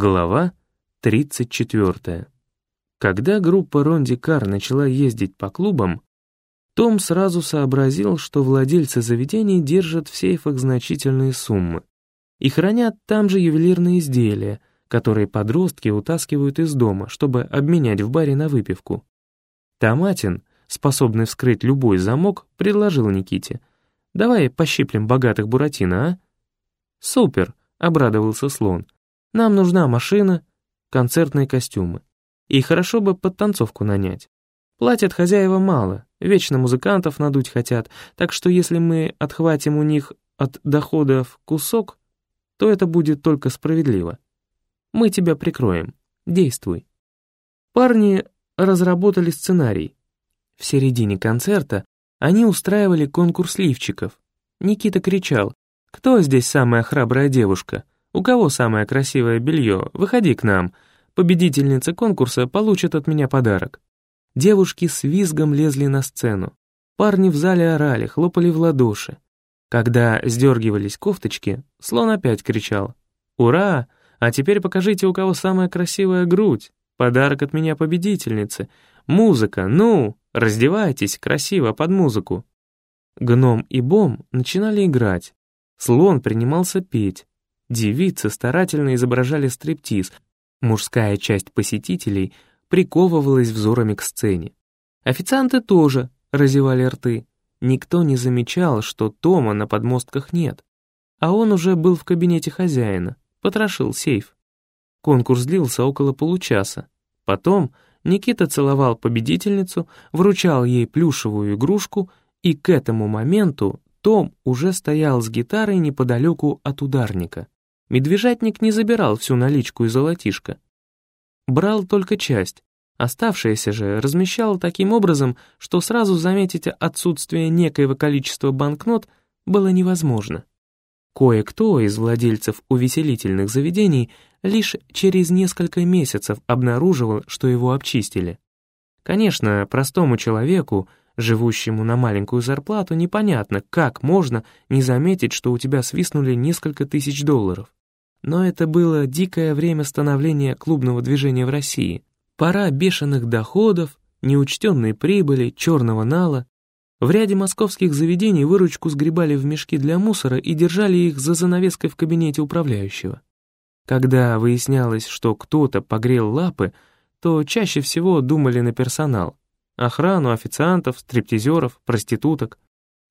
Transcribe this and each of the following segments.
Глава 34. Когда группа Ронди Кар начала ездить по клубам, Том сразу сообразил, что владельцы заведений держат в сейфах значительные суммы и хранят там же ювелирные изделия, которые подростки утаскивают из дома, чтобы обменять в баре на выпивку. Томатин, способный вскрыть любой замок, предложил Никите. «Давай пощиплем богатых Буратино, а?» «Супер!» — обрадовался слон — нам нужна машина, концертные костюмы. И хорошо бы под танцовку нанять. Платят хозяева мало, вечно музыкантов надуть хотят, так что если мы отхватим у них от доходов кусок, то это будет только справедливо. Мы тебя прикроем. Действуй. Парни разработали сценарий. В середине концерта они устраивали конкурс лифчиков. Никита кричал «Кто здесь самая храбрая девушка?» У кого самое красивое белье? Выходи к нам. Победительница конкурса получит от меня подарок». Девушки с визгом лезли на сцену. Парни в зале орали, хлопали в ладоши. Когда сдергивались кофточки, слон опять кричал. «Ура! А теперь покажите, у кого самая красивая грудь. Подарок от меня победительницы. Музыка, ну, раздевайтесь красиво под музыку». Гном и Бом начинали играть. Слон принимался петь. Девицы старательно изображали стриптиз, мужская часть посетителей приковывалась взорами к сцене. Официанты тоже разевали рты. Никто не замечал, что Тома на подмостках нет. А он уже был в кабинете хозяина, потрошил сейф. Конкурс длился около получаса. Потом Никита целовал победительницу, вручал ей плюшевую игрушку, и к этому моменту том уже стоял с гитарой неподалеку от ударника. Медвежатник не забирал всю наличку и золотишко. Брал только часть, оставшееся же размещал таким образом, что сразу заметить отсутствие некоего количества банкнот было невозможно. Кое-кто из владельцев увеселительных заведений лишь через несколько месяцев обнаруживал, что его обчистили. Конечно, простому человеку, живущему на маленькую зарплату, непонятно, как можно не заметить, что у тебя свистнули несколько тысяч долларов. Но это было дикое время становления клубного движения в России. Пора бешеных доходов, неучтенной прибыли, черного нала. В ряде московских заведений выручку сгребали в мешки для мусора и держали их за занавеской в кабинете управляющего. Когда выяснялось, что кто-то погрел лапы, то чаще всего думали на персонал. Охрану, официантов, стриптизеров, проституток.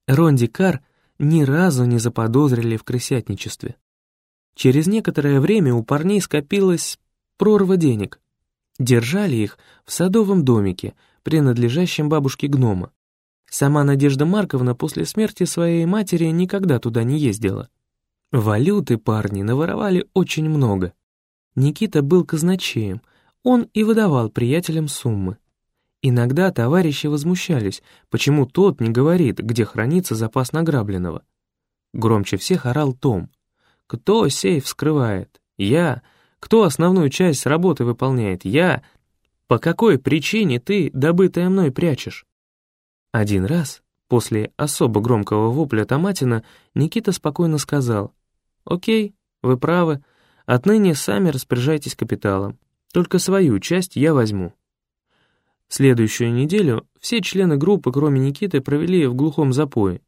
Ронди Кар ни разу не заподозрили в крысятничестве. Через некоторое время у парней скопилась прорва денег. Держали их в садовом домике, принадлежащем бабушке гнома. Сама Надежда Марковна после смерти своей матери никогда туда не ездила. Валюты парни наворовали очень много. Никита был казначеем, он и выдавал приятелям суммы. Иногда товарищи возмущались, почему тот не говорит, где хранится запас награбленного. Громче всех орал Том. Кто сейф вскрывает? Я. Кто основную часть работы выполняет? Я. По какой причине ты добытое мной прячешь? Один раз, после особо громкого вопля Томатина, Никита спокойно сказал, «Окей, вы правы, отныне сами распоряжайтесь капиталом, только свою часть я возьму». Следующую неделю все члены группы, кроме Никиты, провели в глухом запое.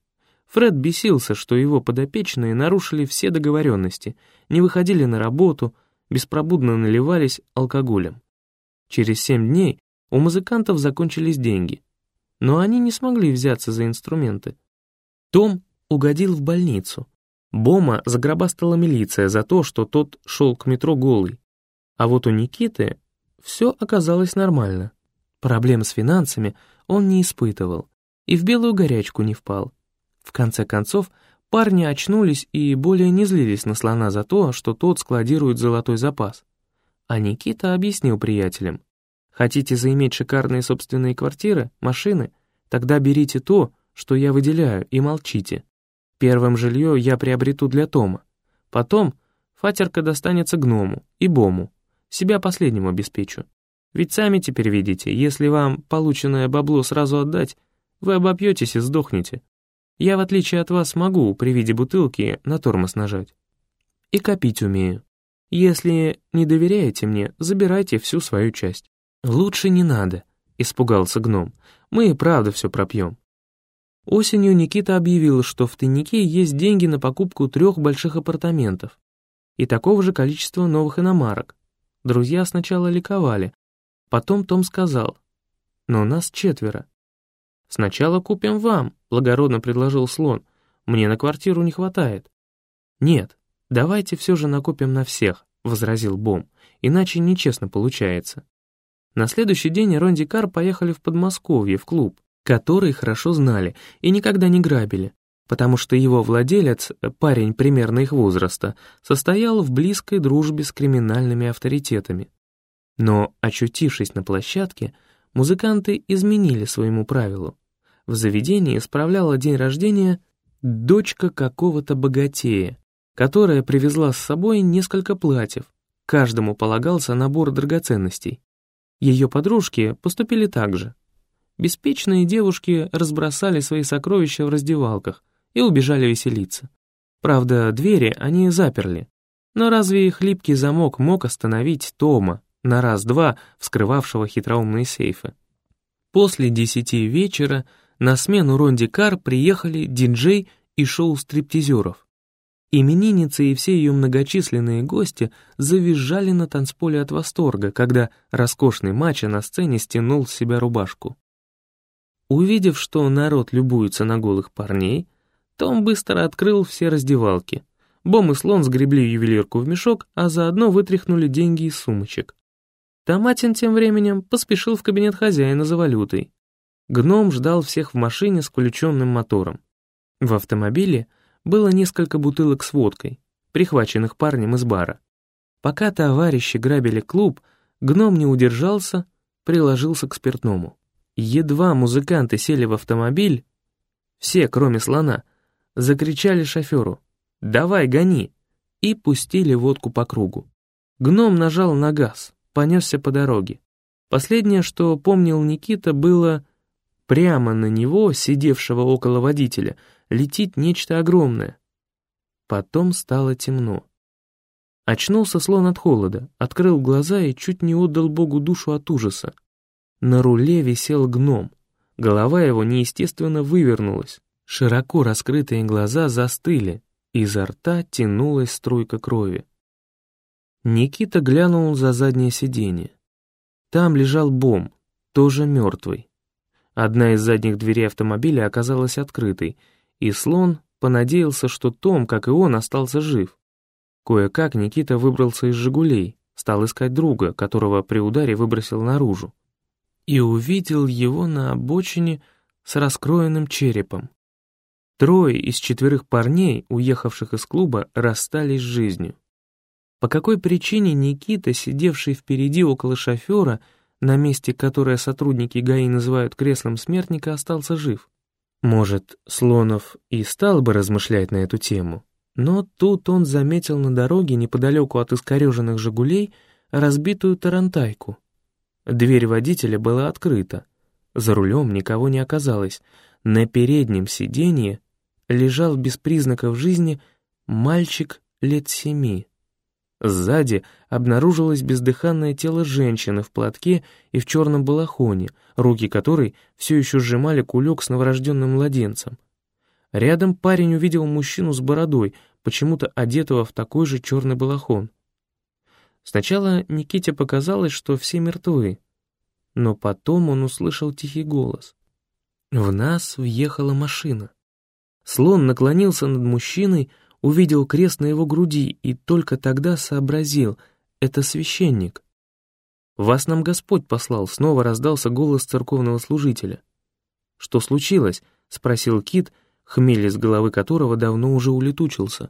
Фред бесился, что его подопечные нарушили все договоренности, не выходили на работу, беспробудно наливались алкоголем. Через семь дней у музыкантов закончились деньги, но они не смогли взяться за инструменты. Том угодил в больницу. Бома загробастала милиция за то, что тот шел к метро голый. А вот у Никиты все оказалось нормально. Проблем с финансами он не испытывал и в белую горячку не впал. В конце концов, парни очнулись и более не злились на слона за то, что тот складирует золотой запас. А Никита объяснил приятелям. Хотите заиметь шикарные собственные квартиры, машины? Тогда берите то, что я выделяю, и молчите. Первым жилье я приобрету для Тома. Потом фатерка достанется гному и бому. Себя последним обеспечу. Ведь сами теперь видите, если вам полученное бабло сразу отдать, вы обопьетесь и сдохнете. Я, в отличие от вас, могу при виде бутылки на тормоз нажать. И копить умею. Если не доверяете мне, забирайте всю свою часть». «Лучше не надо», — испугался гном. «Мы и правда все пропьем». Осенью Никита объявил, что в тайнике есть деньги на покупку трех больших апартаментов и такого же количества новых иномарок. Друзья сначала ликовали, потом Том сказал, «Но нас четверо». «Сначала купим вам», — благородно предложил слон, «мне на квартиру не хватает». «Нет, давайте все же накопим на всех», — возразил Бом, «иначе нечестно получается». На следующий день Ронди Кар поехали в Подмосковье, в клуб, который хорошо знали и никогда не грабили, потому что его владелец, парень примерно их возраста, состоял в близкой дружбе с криминальными авторитетами. Но, очутившись на площадке, музыканты изменили своему правилу. В заведении справляла день рождения дочка какого-то богатея, которая привезла с собой несколько платьев, каждому полагался набор драгоценностей. Ее подружки поступили так же. Беспечные девушки разбросали свои сокровища в раздевалках и убежали веселиться. Правда, двери они заперли. Но разве их липкий замок мог остановить Тома, на раз-два вскрывавшего хитроумные сейфы? После десяти вечера на смену Ронди Кар приехали диджей и шоу стриптизеров. Именинница и все ее многочисленные гости завизжали на танцполе от восторга, когда роскошный мачо на сцене стянул с себя рубашку. Увидев, что народ любуется на голых парней, Том быстро открыл все раздевалки. Бом и слон сгребли ювелирку в мешок, а заодно вытряхнули деньги из сумочек. Томатин тем временем поспешил в кабинет хозяина за валютой. Гном ждал всех в машине с включенным мотором. В автомобиле — было несколько бутылок с водкой, прихваченных парнем из бара. Пока товарищи грабили клуб, гном не удержался, приложился к спиртному. Едва музыканты сели в автомобиль, все, кроме слона, закричали шоферу «Давай, гони!» и пустили водку по кругу. Гном нажал на газ, понесся по дороге. Последнее, что помнил Никита, было прямо на него, сидевшего около водителя, летит нечто огромное. Потом стало темно. Очнулся слон от холода, открыл глаза и чуть не отдал Богу душу от ужаса. На руле висел гном. Голова его неестественно вывернулась. Широко раскрытые глаза застыли, изо рта тянулась струйка крови. Никита глянул за заднее сиденье. Там лежал бом, тоже мертвый. Одна из задних дверей автомобиля оказалась открытой, и слон понадеялся, что Том, как и он, остался жив. Кое-как Никита выбрался из «Жигулей», стал искать друга, которого при ударе выбросил наружу, и увидел его на обочине с раскроенным черепом. Трое из четверых парней, уехавших из клуба, расстались с жизнью. По какой причине Никита, сидевший впереди около шофера, на месте, которое сотрудники ГАИ называют креслом смертника, остался жив? Может, Слонов и стал бы размышлять на эту тему, но тут он заметил на дороге неподалеку от искореженных «Жигулей» разбитую тарантайку. Дверь водителя была открыта. За рулем никого не оказалось. На переднем сиденье лежал без признаков жизни мальчик лет семи. Сзади обнаружилось бездыханное тело женщины в платке и в черном балахоне, руки которой все еще сжимали кулек с новорожденным младенцем. Рядом парень увидел мужчину с бородой, почему-то одетого в такой же черный балахон. Сначала Никите показалось, что все мертвы, но потом он услышал тихий голос. В нас въехала машина. Слон наклонился над мужчиной, увидел крест на его груди и только тогда сообразил — это священник. «Вас нам Господь послал», — снова раздался голос церковного служителя. «Что случилось?» — спросил Кит, хмель из головы которого давно уже улетучился.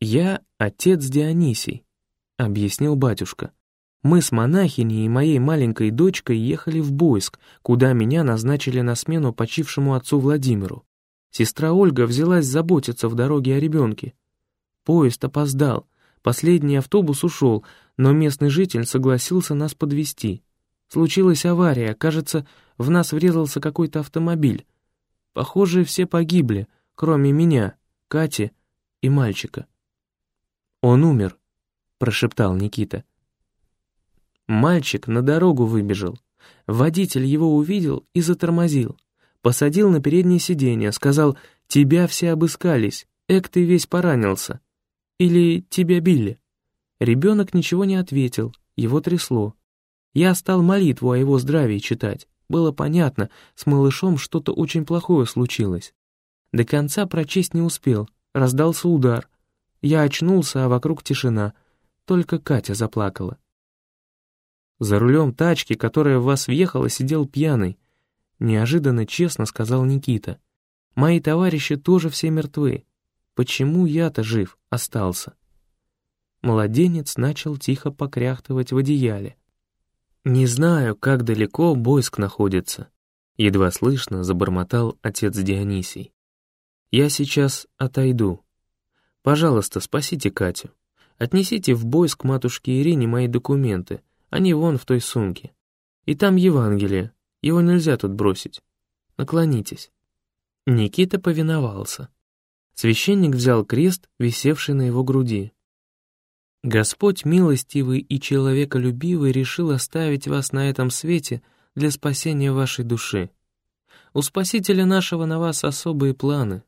«Я отец Дионисий», — объяснил батюшка. «Мы с монахиней и моей маленькой дочкой ехали в Бойск, куда меня назначили на смену почившему отцу Владимиру. Сестра Ольга взялась заботиться в дороге о ребенке. Поезд опоздал, последний автобус ушел, но местный житель согласился нас подвести. Случилась авария, кажется, в нас врезался какой-то автомобиль. Похоже, все погибли, кроме меня, Кати и мальчика. Он умер, прошептал Никита. Мальчик на дорогу выбежал. Водитель его увидел и затормозил. Посадил на переднее сиденье, сказал, «Тебя все обыскались, эк ты весь поранился. Или тебя били?» Ребенок ничего не ответил, его трясло. Я стал молитву о его здравии читать. Было понятно, с малышом что-то очень плохое случилось. До конца прочесть не успел, раздался удар. Я очнулся, а вокруг тишина. Только Катя заплакала. За рулем тачки, которая в вас въехала, сидел пьяный. Неожиданно честно сказал Никита. Мои товарищи тоже все мертвы. Почему я-то жив остался? Младенец начал тихо покряхтывать в одеяле. «Не знаю, как далеко Бойск находится», — едва слышно забормотал отец Дионисий. «Я сейчас отойду. Пожалуйста, спасите Катю. Отнесите в Бойск матушке Ирине мои документы, они вон в той сумке. И там Евангелие, его нельзя тут бросить. Наклонитесь». Никита повиновался. Священник взял крест, висевший на его груди. Господь милостивый и человеколюбивый решил оставить вас на этом свете для спасения вашей души. У Спасителя нашего на вас особые планы.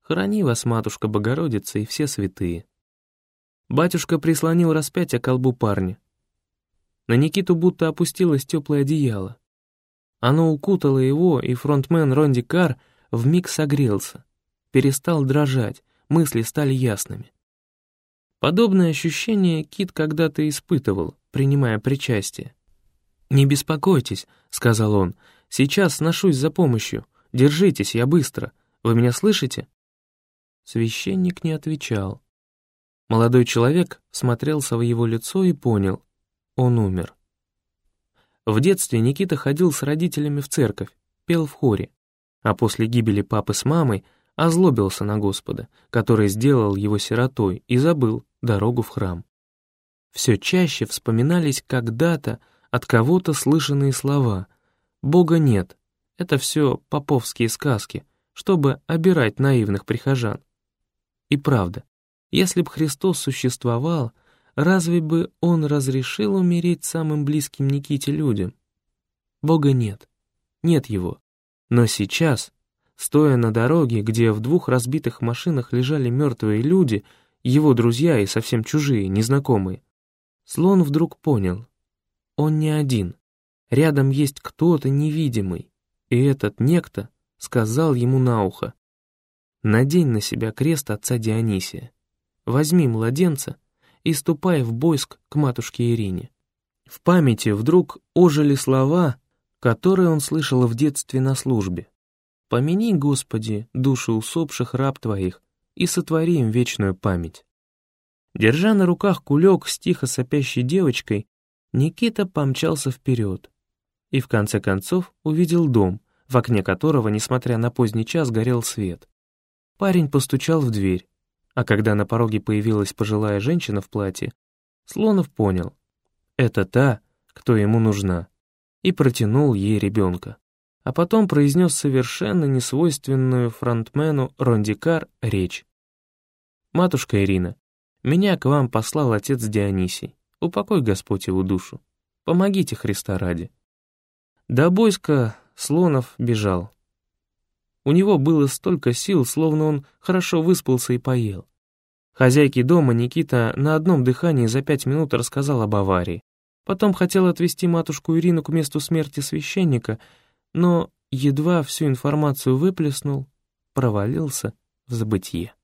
Храни вас, Матушка Богородица и все святые. Батюшка прислонил распятие к колбу парня. На Никиту будто опустилось теплое одеяло. Оно укутало его, и фронтмен Ронди Кар вмиг согрелся, перестал дрожать, мысли стали ясными. Подобное ощущение Кит когда-то испытывал, принимая причастие. «Не беспокойтесь», — сказал он, — «сейчас сношусь за помощью. Держитесь, я быстро. Вы меня слышите?» Священник не отвечал. Молодой человек смотрелся в его лицо и понял — он умер. В детстве Никита ходил с родителями в церковь, пел в хоре, а после гибели папы с мамой озлобился на Господа, который сделал его сиротой, и забыл, дорогу в храм. Все чаще вспоминались когда-то от кого-то слышанные слова «Бога нет, это все поповские сказки», чтобы обирать наивных прихожан. И правда, если б Христос существовал, разве бы Он разрешил умереть самым близким Никите людям? Бога нет, нет Его. Но сейчас, стоя на дороге, где в двух разбитых машинах лежали мертвые люди, его друзья и совсем чужие, незнакомые. Слон вдруг понял. Он не один. Рядом есть кто-то невидимый. И этот некто сказал ему на ухо. «Надень на себя крест отца Дионисия. Возьми младенца и ступай в Бойск к матушке Ирине». В памяти вдруг ожили слова, которые он слышал в детстве на службе. «Помяни, Господи, души усопших раб Твоих, и сотвори им вечную память. Держа на руках кулек с тихо сопящей девочкой, Никита помчался вперед и в конце концов увидел дом, в окне которого, несмотря на поздний час, горел свет. Парень постучал в дверь, а когда на пороге появилась пожилая женщина в платье, Слонов понял — это та, кто ему нужна, и протянул ей ребенка. А потом произнес совершенно несвойственную фронтмену Рондикар речь. «Матушка Ирина, меня к вам послал отец Дионисий. Упокой Господь его душу. Помогите Христа ради». До Бойска Слонов бежал. У него было столько сил, словно он хорошо выспался и поел. Хозяйке дома Никита на одном дыхании за пять минут рассказал об аварии. Потом хотел отвезти матушку Ирину к месту смерти священника, но едва всю информацию выплеснул, провалился в забытье.